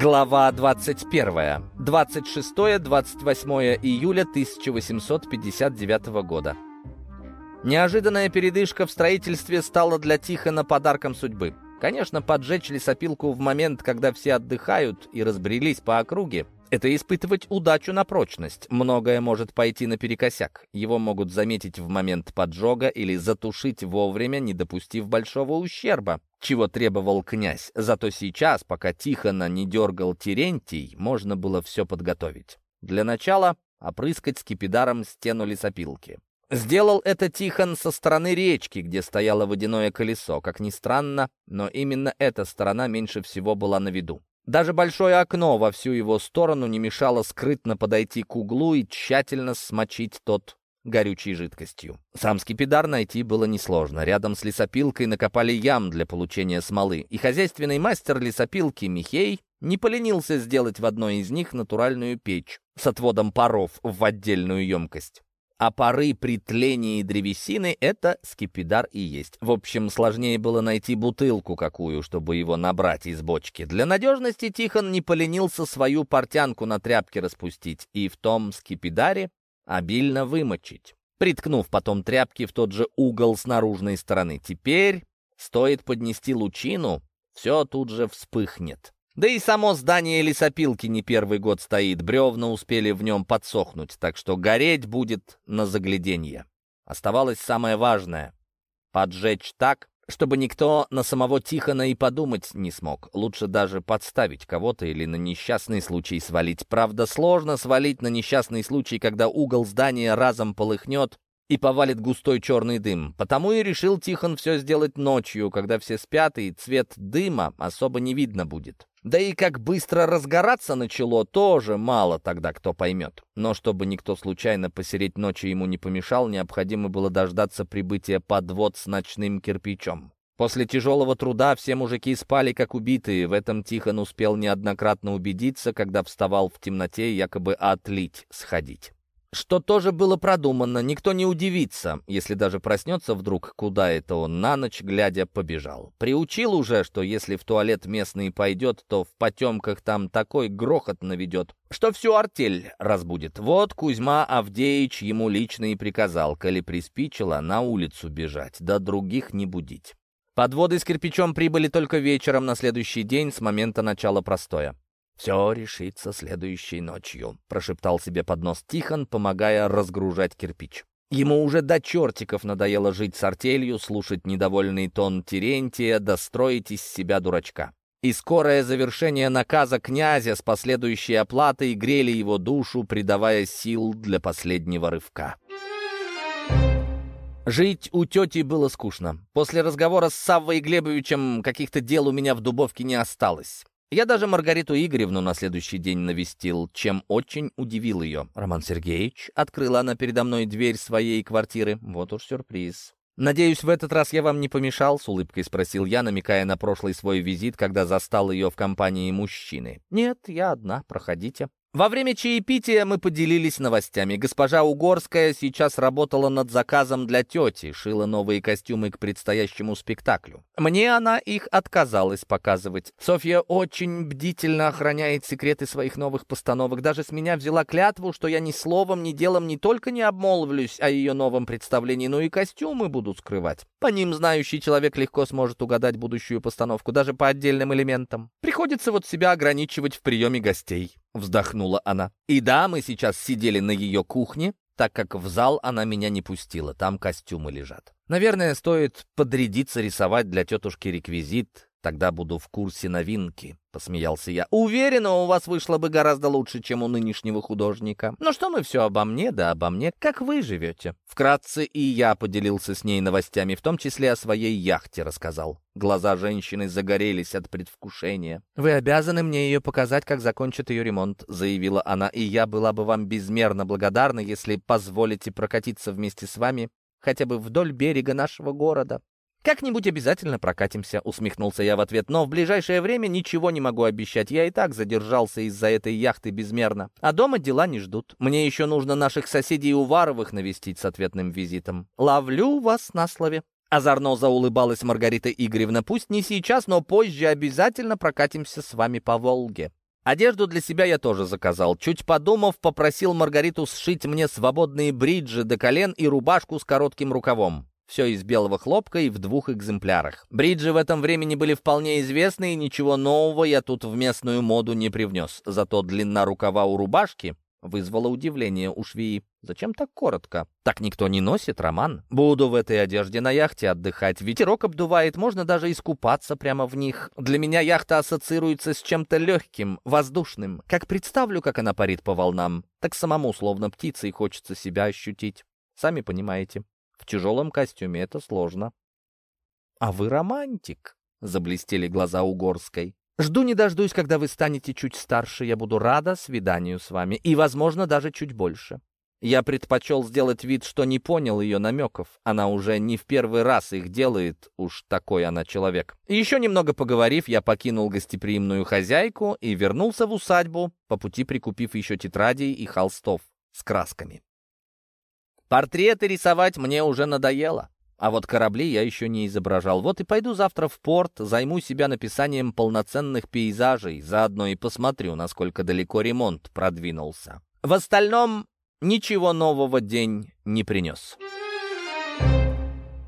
Глава 21. 26-28 июля 1859 года. Неожиданная передышка в строительстве стала для Тихона подарком судьбы. Конечно, поджечь лесопилку в момент, когда все отдыхают и разбрелись по округе, это испытывать удачу на прочность. Многое может пойти наперекосяк. Его могут заметить в момент поджога или затушить вовремя, не допустив большого ущерба, чего требовал князь. Зато сейчас, пока Тихона не дергал Терентий, можно было все подготовить. Для начала опрыскать скипидаром стену лесопилки. Сделал это Тихон со стороны речки, где стояло водяное колесо. Как ни странно, но именно эта сторона меньше всего была на виду. Даже большое окно во всю его сторону не мешало скрытно подойти к углу и тщательно смочить тот горючей жидкостью. Сам скипидар найти было несложно. Рядом с лесопилкой накопали ям для получения смолы, и хозяйственный мастер лесопилки Михей не поленился сделать в одной из них натуральную печь с отводом паров в отдельную емкость а пары при тлении древесины — это скипидар и есть. В общем, сложнее было найти бутылку какую, чтобы его набрать из бочки. Для надежности Тихон не поленился свою портянку на тряпке распустить и в том скипидаре обильно вымочить, приткнув потом тряпки в тот же угол с наружной стороны. Теперь стоит поднести лучину, все тут же вспыхнет. Да и само здание лесопилки не первый год стоит, бревна успели в нем подсохнуть, так что гореть будет на загляденье. Оставалось самое важное — поджечь так, чтобы никто на самого Тихона и подумать не смог. Лучше даже подставить кого-то или на несчастный случай свалить. Правда, сложно свалить на несчастный случай, когда угол здания разом полыхнет и повалит густой черный дым. Потому и решил Тихон все сделать ночью, когда все спят, и цвет дыма особо не видно будет. Да и как быстро разгораться начало, тоже мало тогда кто поймет. Но чтобы никто случайно посереть ночи ему не помешал, необходимо было дождаться прибытия подвод с ночным кирпичом. После тяжелого труда все мужики спали как убитые, в этом Тихон успел неоднократно убедиться, когда вставал в темноте якобы отлить, сходить. Что тоже было продумано, никто не удивится, если даже проснется вдруг, куда это он на ночь, глядя, побежал. Приучил уже, что если в туалет местный пойдет, то в потемках там такой грохот наведет, что всю артель разбудит. Вот Кузьма Авдеич ему лично и приказал, коли приспичило, на улицу бежать, да других не будить. Подводы с кирпичом прибыли только вечером на следующий день с момента начала простоя. «Все решится следующей ночью», — прошептал себе под нос Тихон, помогая разгружать кирпич. Ему уже до чертиков надоело жить с артелью, слушать недовольный тон Терентия, достроить из себя дурачка. И скорое завершение наказа князя с последующей оплатой грели его душу, придавая сил для последнего рывка. Жить у тети было скучно. После разговора с Саввой Глебовичем каких-то дел у меня в Дубовке не осталось. Я даже Маргариту Игоревну на следующий день навестил, чем очень удивил ее. «Роман Сергеевич», — открыла она передо мной дверь своей квартиры. Вот уж сюрприз. «Надеюсь, в этот раз я вам не помешал?» — с улыбкой спросил я, намекая на прошлый свой визит, когда застал ее в компании мужчины. «Нет, я одна, проходите». Во время чаепития мы поделились новостями. Госпожа Угорская сейчас работала над заказом для тети, шила новые костюмы к предстоящему спектаклю. Мне она их отказалась показывать. Софья очень бдительно охраняет секреты своих новых постановок. Даже с меня взяла клятву, что я ни словом, ни делом не только не обмолвлюсь о ее новом представлении, но и костюмы буду скрывать. По ним знающий человек легко сможет угадать будущую постановку, даже по отдельным элементам. Приходится вот себя ограничивать в приеме гостей вздохнула она. «И да, мы сейчас сидели на ее кухне, так как в зал она меня не пустила, там костюмы лежат. Наверное, стоит подрядиться рисовать для тетушки реквизит, Тогда буду в курсе новинки», — посмеялся я. «Уверена, у вас вышло бы гораздо лучше, чем у нынешнего художника. Но что мы все обо мне, да обо мне, как вы живете?» Вкратце и я поделился с ней новостями, в том числе о своей яхте рассказал. Глаза женщины загорелись от предвкушения. «Вы обязаны мне ее показать, как закончат ее ремонт», — заявила она, «и я была бы вам безмерно благодарна, если позволите прокатиться вместе с вами хотя бы вдоль берега нашего города. «Как-нибудь обязательно прокатимся», — усмехнулся я в ответ, «но в ближайшее время ничего не могу обещать. Я и так задержался из-за этой яхты безмерно. А дома дела не ждут. Мне еще нужно наших соседей Уваровых навестить с ответным визитом. Ловлю вас на слове». Озорно заулыбалась Маргарита Игоревна. «Пусть не сейчас, но позже обязательно прокатимся с вами по Волге». Одежду для себя я тоже заказал. Чуть подумав, попросил Маргариту сшить мне свободные бриджи до колен и рубашку с коротким рукавом. Все из белого хлопка и в двух экземплярах. Бриджи в этом времени были вполне известны, и ничего нового я тут в местную моду не привнес. Зато длина рукава у рубашки вызвала удивление у швеи. Зачем так коротко? Так никто не носит, Роман. Буду в этой одежде на яхте отдыхать. Ветерок обдувает, можно даже искупаться прямо в них. Для меня яхта ассоциируется с чем-то легким, воздушным. Как представлю, как она парит по волнам, так самому, словно птицей, хочется себя ощутить. Сами понимаете. В тяжелом костюме это сложно. «А вы романтик», — заблестели глаза Угорской. «Жду не дождусь, когда вы станете чуть старше. Я буду рада свиданию с вами, и, возможно, даже чуть больше». Я предпочел сделать вид, что не понял ее намеков. Она уже не в первый раз их делает, уж такой она человек. Еще немного поговорив, я покинул гостеприимную хозяйку и вернулся в усадьбу, по пути прикупив еще тетрадей и холстов с красками. Портреты рисовать мне уже надоело. А вот корабли я еще не изображал. Вот и пойду завтра в порт, займу себя написанием полноценных пейзажей, заодно и посмотрю, насколько далеко ремонт продвинулся. В остальном ничего нового день не принес.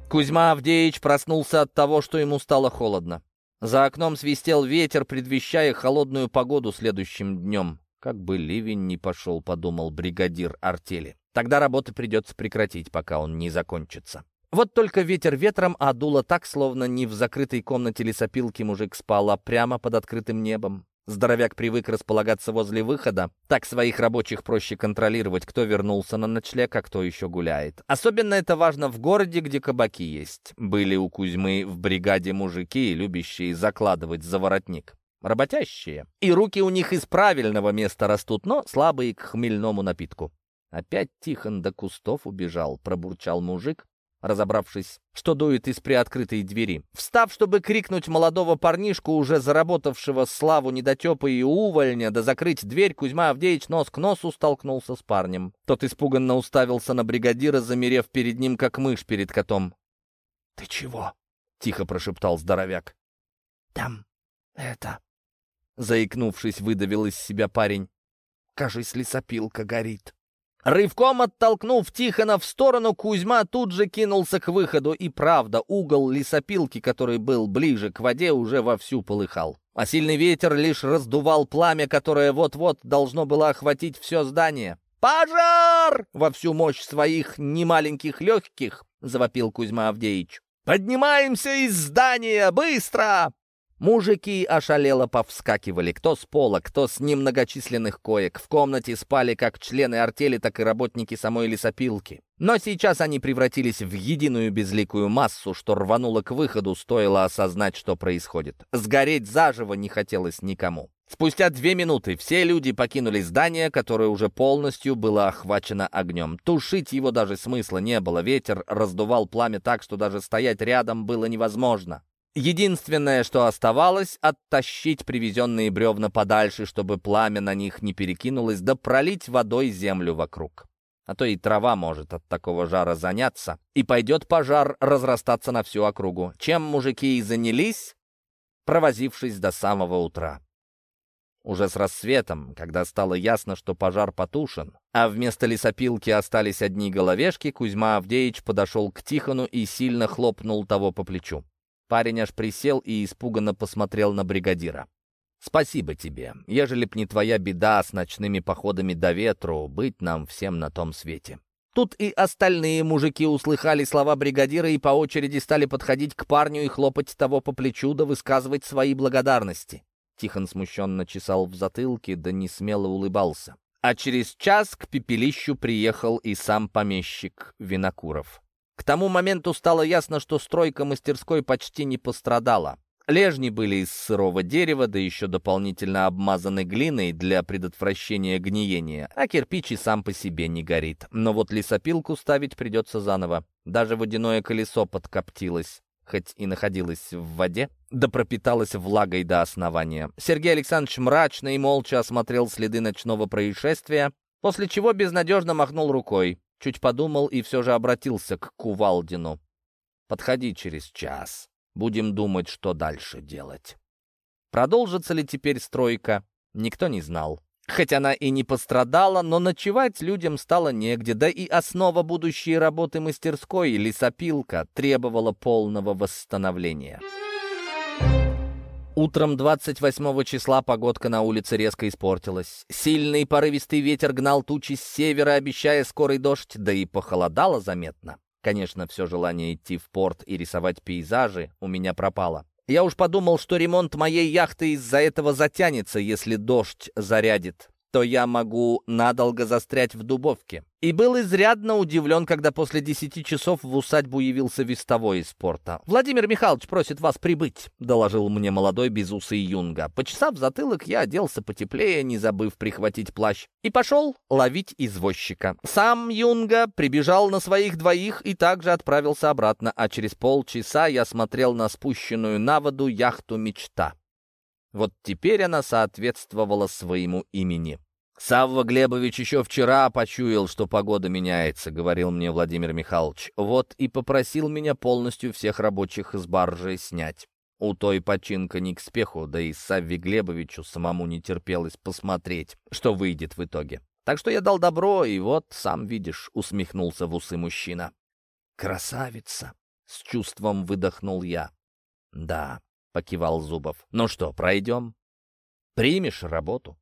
Кузьма Авдеевич проснулся от того, что ему стало холодно. За окном свистел ветер, предвещая холодную погоду следующим днем. Как бы ливень не пошел, подумал бригадир артели. Тогда работы придется прекратить, пока он не закончится. Вот только ветер ветром, а дуло так, словно не в закрытой комнате лесопилки мужик спал, а прямо под открытым небом. Здоровяк привык располагаться возле выхода. Так своих рабочих проще контролировать, кто вернулся на ночлег, а кто еще гуляет. Особенно это важно в городе, где кабаки есть. Были у Кузьмы в бригаде мужики, любящие закладывать за воротник. Работящие. И руки у них из правильного места растут, но слабые к хмельному напитку. Опять Тихон до кустов убежал, пробурчал мужик, разобравшись, что дует из приоткрытой двери. Встав, чтобы крикнуть молодого парнишку, уже заработавшего славу недотепа и увольня, да закрыть дверь, Кузьма Авдеевич нос к носу столкнулся с парнем. Тот испуганно уставился на бригадира, замерев перед ним, как мышь перед котом. — Ты чего? — тихо прошептал здоровяк. — Там это... Заикнувшись, выдавил из себя парень. «Кажись, лесопилка горит». Рывком оттолкнув Тихона в сторону, Кузьма тут же кинулся к выходу, и правда, угол лесопилки, который был ближе к воде, уже вовсю полыхал. А сильный ветер лишь раздувал пламя, которое вот-вот должно было охватить все здание. «Пожар!» — во всю мощь своих немаленьких легких завопил Кузьма Авдеевич. «Поднимаемся из здания! Быстро!» Мужики ошалело повскакивали, кто с пола, кто с немногочисленных коек. В комнате спали как члены артели, так и работники самой лесопилки. Но сейчас они превратились в единую безликую массу, что рвануло к выходу, стоило осознать, что происходит. Сгореть заживо не хотелось никому. Спустя две минуты все люди покинули здание, которое уже полностью было охвачено огнем. Тушить его даже смысла не было. Ветер раздувал пламя так, что даже стоять рядом было невозможно. Единственное, что оставалось, оттащить привезенные бревна подальше, чтобы пламя на них не перекинулось, да пролить водой землю вокруг. А то и трава может от такого жара заняться, и пойдет пожар разрастаться на всю округу, чем мужики и занялись, провозившись до самого утра. Уже с рассветом, когда стало ясно, что пожар потушен, а вместо лесопилки остались одни головешки, Кузьма Авдеевич подошел к Тихону и сильно хлопнул того по плечу. Парень аж присел и испуганно посмотрел на бригадира. «Спасибо тебе. Ежели б не твоя беда с ночными походами до ветру, быть нам всем на том свете». Тут и остальные мужики услыхали слова бригадира и по очереди стали подходить к парню и хлопать того по плечу да высказывать свои благодарности. Тихон смущенно чесал в затылке, да не смело улыбался. А через час к пепелищу приехал и сам помещик Винокуров. К тому моменту стало ясно, что стройка мастерской почти не пострадала. Лежни были из сырого дерева, да еще дополнительно обмазаны глиной для предотвращения гниения, а кирпич и сам по себе не горит. Но вот лесопилку ставить придется заново. Даже водяное колесо подкоптилось, хоть и находилось в воде, да пропиталось влагой до основания. Сергей Александрович мрачно и молча осмотрел следы ночного происшествия, после чего безнадежно махнул рукой. Чуть подумал и все же обратился к Кувалдину. «Подходи через час. Будем думать, что дальше делать». Продолжится ли теперь стройка никто не знал. Хоть она и не пострадала, но ночевать людям стало негде, да и основа будущей работы мастерской, лесопилка, требовала полного восстановления. Утром 28 числа погодка на улице резко испортилась. Сильный порывистый ветер гнал тучи с севера, обещая скорый дождь, да и похолодало заметно. Конечно, все желание идти в порт и рисовать пейзажи у меня пропало. Я уж подумал, что ремонт моей яхты из-за этого затянется, если дождь зарядит то я могу надолго застрять в Дубовке. И был изрядно удивлен, когда после десяти часов в усадьбу явился вестовой из порта. «Владимир Михайлович просит вас прибыть», — доложил мне молодой безусый юнга. Почесав затылок, я оделся потеплее, не забыв прихватить плащ, и пошел ловить извозчика. Сам юнга прибежал на своих двоих и также отправился обратно, а через полчаса я смотрел на спущенную на воду яхту «Мечта». Вот теперь она соответствовала своему имени. «Савва Глебович еще вчера почуял, что погода меняется», — говорил мне Владимир Михайлович. «Вот и попросил меня полностью всех рабочих с баржи снять. У той починка не к спеху, да и Савве Глебовичу самому не терпелось посмотреть, что выйдет в итоге. Так что я дал добро, и вот, сам видишь, усмехнулся в усы мужчина. «Красавица!» — с чувством выдохнул я. «Да, — покивал Зубов. «Ну что, пройдем?» «Примешь работу?»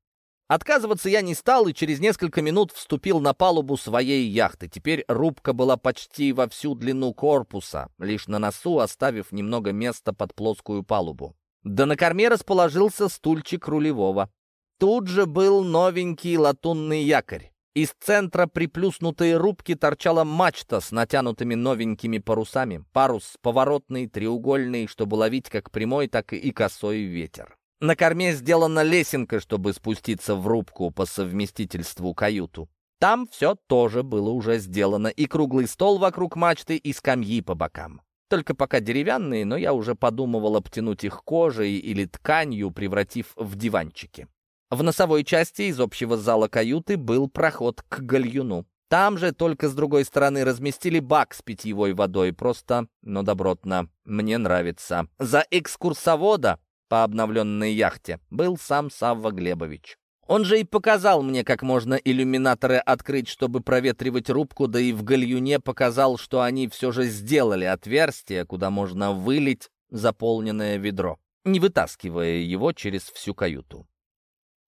Отказываться я не стал и через несколько минут вступил на палубу своей яхты. Теперь рубка была почти во всю длину корпуса, лишь на носу оставив немного места под плоскую палубу. Да на корме расположился стульчик рулевого. Тут же был новенький латунный якорь. Из центра приплюснутой рубки торчала мачта с натянутыми новенькими парусами. Парус поворотный, треугольный, чтобы ловить как прямой, так и косой ветер. На корме сделана лесенка, чтобы спуститься в рубку по совместительству каюту. Там все тоже было уже сделано, и круглый стол вокруг мачты, и скамьи по бокам. Только пока деревянные, но я уже подумывал обтянуть их кожей или тканью, превратив в диванчики. В носовой части из общего зала каюты был проход к гальюну. Там же только с другой стороны разместили бак с питьевой водой. Просто, но добротно. Мне нравится. За экскурсовода по обновленной яхте был сам Савва Глебович. Он же и показал мне, как можно иллюминаторы открыть, чтобы проветривать рубку, да и в гальюне показал, что они все же сделали отверстие, куда можно вылить заполненное ведро, не вытаскивая его через всю каюту.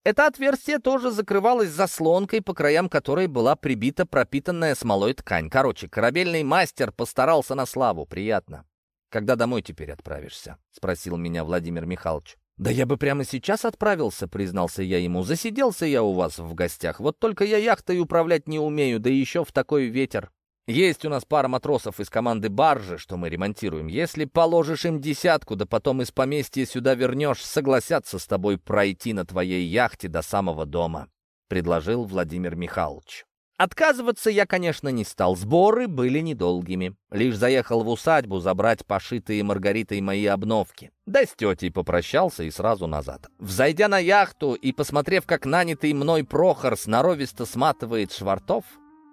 Это отверстие тоже закрывалось заслонкой, по краям которой была прибита пропитанная смолой ткань. Короче, корабельный мастер постарался на славу. Приятно. «Когда домой теперь отправишься?» — спросил меня Владимир Михайлович. «Да я бы прямо сейчас отправился», — признался я ему. «Засиделся я у вас в гостях. Вот только я яхтой управлять не умею, да еще в такой ветер. Есть у нас пара матросов из команды баржи, что мы ремонтируем. Если положишь им десятку, да потом из поместья сюда вернешь, согласятся с тобой пройти на твоей яхте до самого дома», — предложил Владимир Михайлович. Отказываться я, конечно, не стал. Сборы были недолгими. Лишь заехал в усадьбу забрать пошитые Маргаритой мои обновки. Да с тетей попрощался и сразу назад. Взойдя на яхту и посмотрев, как нанятый мной Прохор сноровисто сматывает швартов,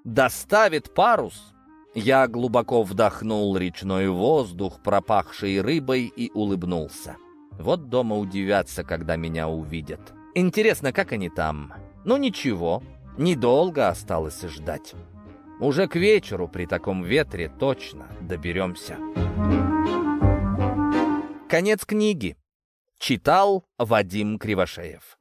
доставит парус. Я глубоко вдохнул речной воздух, пропахший рыбой, и улыбнулся. Вот дома удивятся, когда меня увидят. Интересно, как они там? Ну ничего, недолго осталось ждать. Уже к вечеру при таком ветре точно доберемся. Конец книги. Читал Вадим Кривошеев.